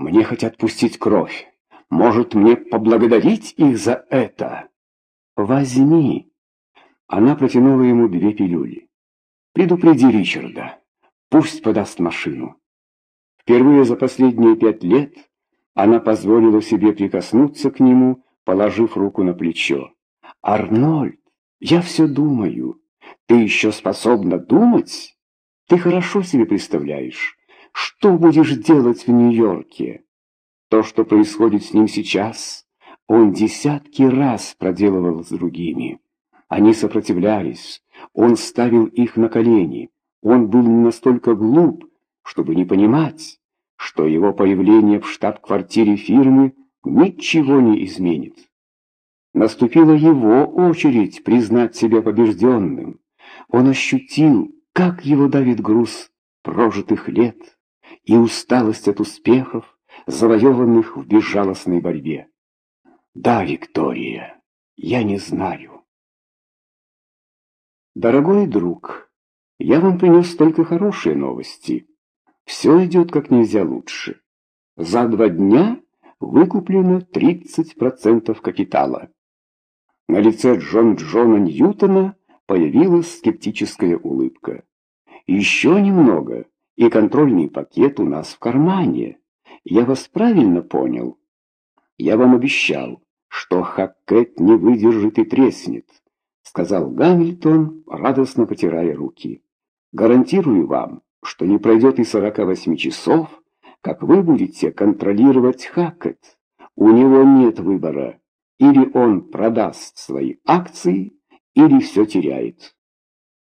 Мне хотят пустить кровь. Может, мне поблагодарить их за это? Возьми. Она протянула ему две пилюли. Предупреди Ричарда. Пусть подаст машину. Впервые за последние пять лет она позволила себе прикоснуться к нему, положив руку на плечо. «Арнольд, я все думаю. Ты еще способна думать? Ты хорошо себе представляешь, что будешь делать в Нью-Йорке? То, что происходит с ним сейчас, он десятки раз проделывал с другими. Они сопротивлялись, он ставил их на колени. Он был не настолько глуп, чтобы не понимать, что его появление в штаб-квартире фирмы ничего не изменит. Наступила его очередь признать себя побежденным. Он ощутил, как его давит груз прожитых лет и усталость от успехов, завоеванных в безжалостной борьбе. Да, Виктория, я не знаю. Дорогой друг, я вам принес только хорошие новости. Все идет как нельзя лучше. За два дня выкуплено 30% капитала. На лице Джон Джона Ньютона появилась скептическая улыбка. Еще немного, и контрольный пакет у нас в кармане. Я вас правильно понял? Я вам обещал, что Хаккет не выдержит и треснет, сказал Гамильтон, радостно потирая руки. Гарантирую вам, что не пройдет и 48 часов, как вы будете контролировать Хаккет. У него нет выбора. Или он продаст свои акции, или все теряет.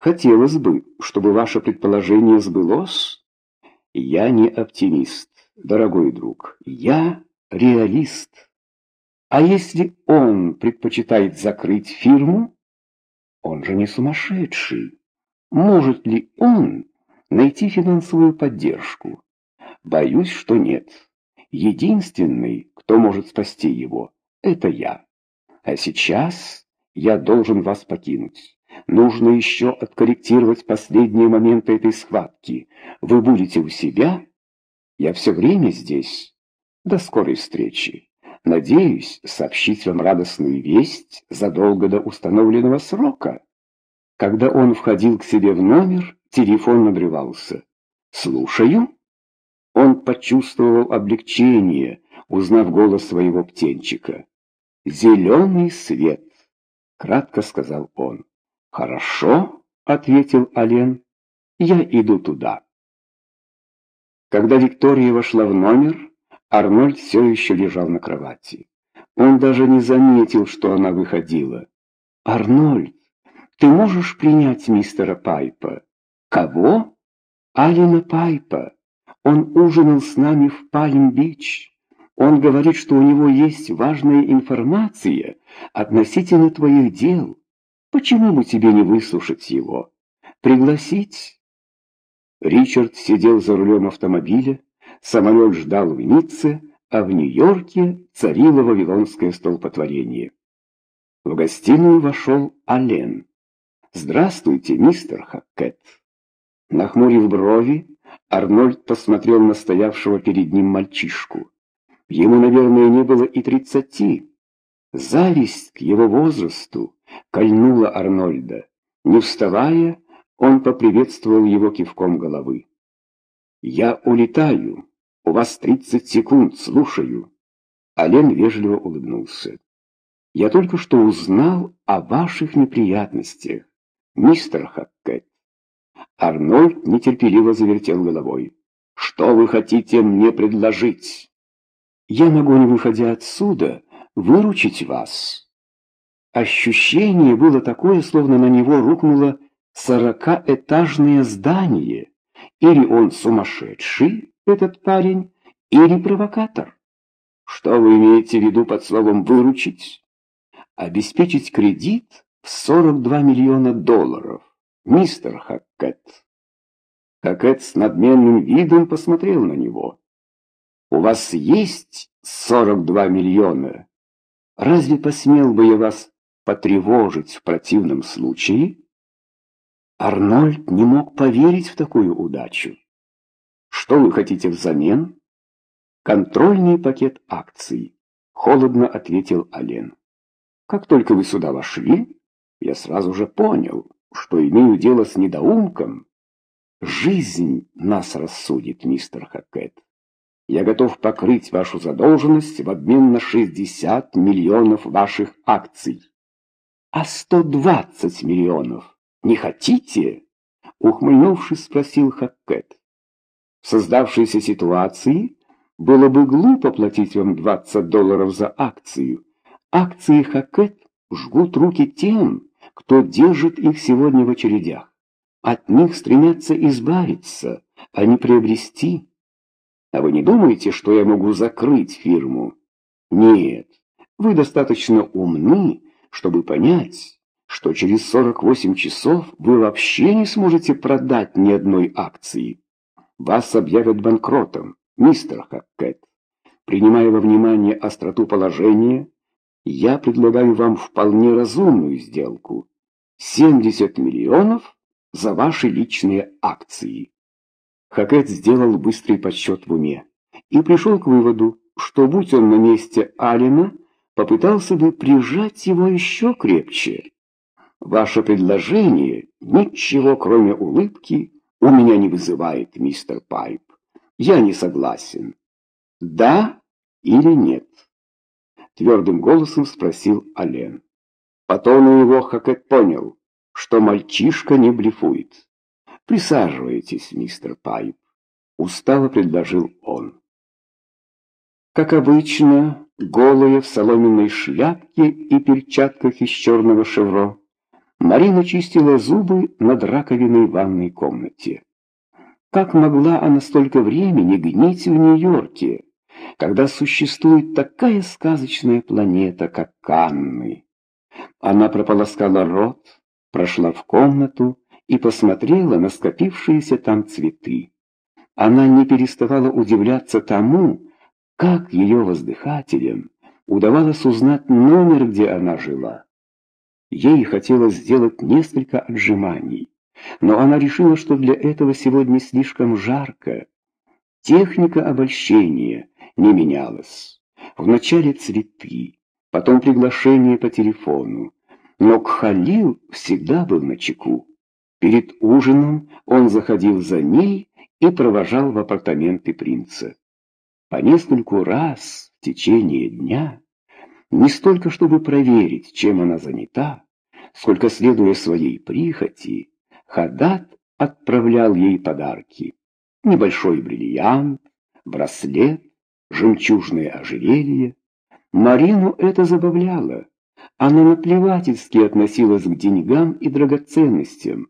Хотелось бы, чтобы ваше предположение сбылось. Я не оптимист, дорогой друг. Я реалист. А если он предпочитает закрыть фирму, он же не сумасшедший. Может ли он найти финансовую поддержку? Боюсь, что нет. Единственный, кто может спасти его, это я. А сейчас я должен вас покинуть. Нужно еще откорректировать последние моменты этой схватки. Вы будете у себя? Я все время здесь. До скорой встречи. Надеюсь сообщить вам радостную весть задолго до установленного срока. Когда он входил к себе в номер, телефон надрывался. «Слушаю». Он почувствовал облегчение, узнав голос своего птенчика. «Зеленый свет», — кратко сказал он. «Хорошо», — ответил Ален, — «я иду туда». Когда Виктория вошла в номер, Арнольд все еще лежал на кровати. Он даже не заметил, что она выходила. «Арнольд, ты можешь принять мистера Пайпа?» «Кого?» «Алина Пайпа. Он ужинал с нами в Пальм-Бич. Он говорит, что у него есть важная информация относительно твоих дел». Почему бы тебе не выслушать его? Пригласить? Ричард сидел за рулем автомобиля, самолет ждал в Ницце, а в Нью-Йорке царило вавилонское столпотворение. В гостиную вошел Ален. «Здравствуйте, мистер Хаккет». Нахмурив брови, Арнольд посмотрел на стоявшего перед ним мальчишку. Ему, наверное, не было и тридцати. Зависть к его возрасту кольнула Арнольда. Не вставая, он поприветствовал его кивком головы. «Я улетаю. У вас тридцать секунд, слушаю». Ален вежливо улыбнулся. «Я только что узнал о ваших неприятностях, мистер Хаккет». Арнольд нетерпеливо завертел головой. «Что вы хотите мне предложить?» «Я могу, не выходя отсюда, выручить вас». Ощущение было такое, словно на него рухнуло сорокаэтажное здание. Или он сумасшедший, этот парень, или провокатор. Что вы имеете в виду под словом «выручить»? Обеспечить кредит в 42 миллиона долларов, мистер Хаккет. Хаккет с надменным видом посмотрел на него. «У вас есть 42 миллиона? Разве посмел бы я вас потревожить в противном случае? Арнольд не мог поверить в такую удачу. Что вы хотите взамен? Контрольный пакет акций. Холодно ответил Ален. Как только вы сюда вошли, я сразу же понял, что имею дело с недоумком. Жизнь нас рассудит, мистер Хакет. Я готов покрыть вашу задолженность в обмен на 60 миллионов ваших акций. А 120 миллионов не хотите? Ухмыльнувшись, спросил Хакет. В создавшейся ситуации было бы глупо платить вам 20 долларов за акцию. Акции Хакет жгут руки тем, кто держит их сегодня в очередях. От них стремятся избавиться, а не приобрести. А вы не думаете, что я могу закрыть фирму? Нет, вы достаточно умны, чтобы понять, что через 48 часов вы вообще не сможете продать ни одной акции. Вас объявят банкротом, мистер Хаккет. Принимая во внимание остроту положения, я предлагаю вам вполне разумную сделку. 70 миллионов за ваши личные акции. Хакет сделал быстрый подсчет в уме и пришел к выводу, что будь он на месте Алина, попытался бы прижать его еще крепче. Ваше предложение ничего, кроме улыбки, у меня не вызывает, мистер Пайп. Я не согласен. Да или нет? Твердым голосом спросил Ален. По тону его Хакет понял, что мальчишка не блефует. «Присаживайтесь, мистер Пайп», — устало предложил. Как обычно, голая в соломенной шляпке и перчатках из черного шевро, Марина чистила зубы над раковиной ванной комнате. Как могла она столько времени гнить в Нью-Йорке, когда существует такая сказочная планета, как Канны? Она прополоскала рот, прошла в комнату, и посмотрела на скопившиеся там цветы. Она не переставала удивляться тому, как ее воздыхателям удавалось узнать номер, где она жила. Ей хотелось сделать несколько отжиманий, но она решила, что для этого сегодня слишком жарко. Техника обольщения не менялась. Вначале цветы, потом приглашение по телефону, но Кхалил всегда был на чеку. Перед ужином он заходил за ней и провожал в апартаменты принца. По нескольку раз в течение дня, не столько чтобы проверить, чем она занята, сколько, следуя своей прихоти, Хадат отправлял ей подарки. Небольшой бриллиант, браслет, жемчужное ожерелье. Марину это забавляло. Она наплевательски относилась к деньгам и драгоценностям,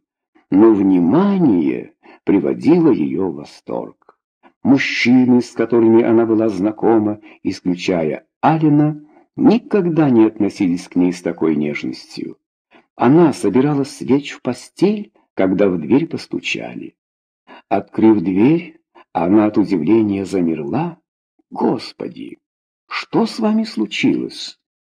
но внимание приводило ее в восторг. Мужчины, с которыми она была знакома, исключая Алина, никогда не относились к ней с такой нежностью. Она собирала свеч в постель, когда в дверь постучали. Открыв дверь, она от удивления замерла. «Господи, что с вами случилось?»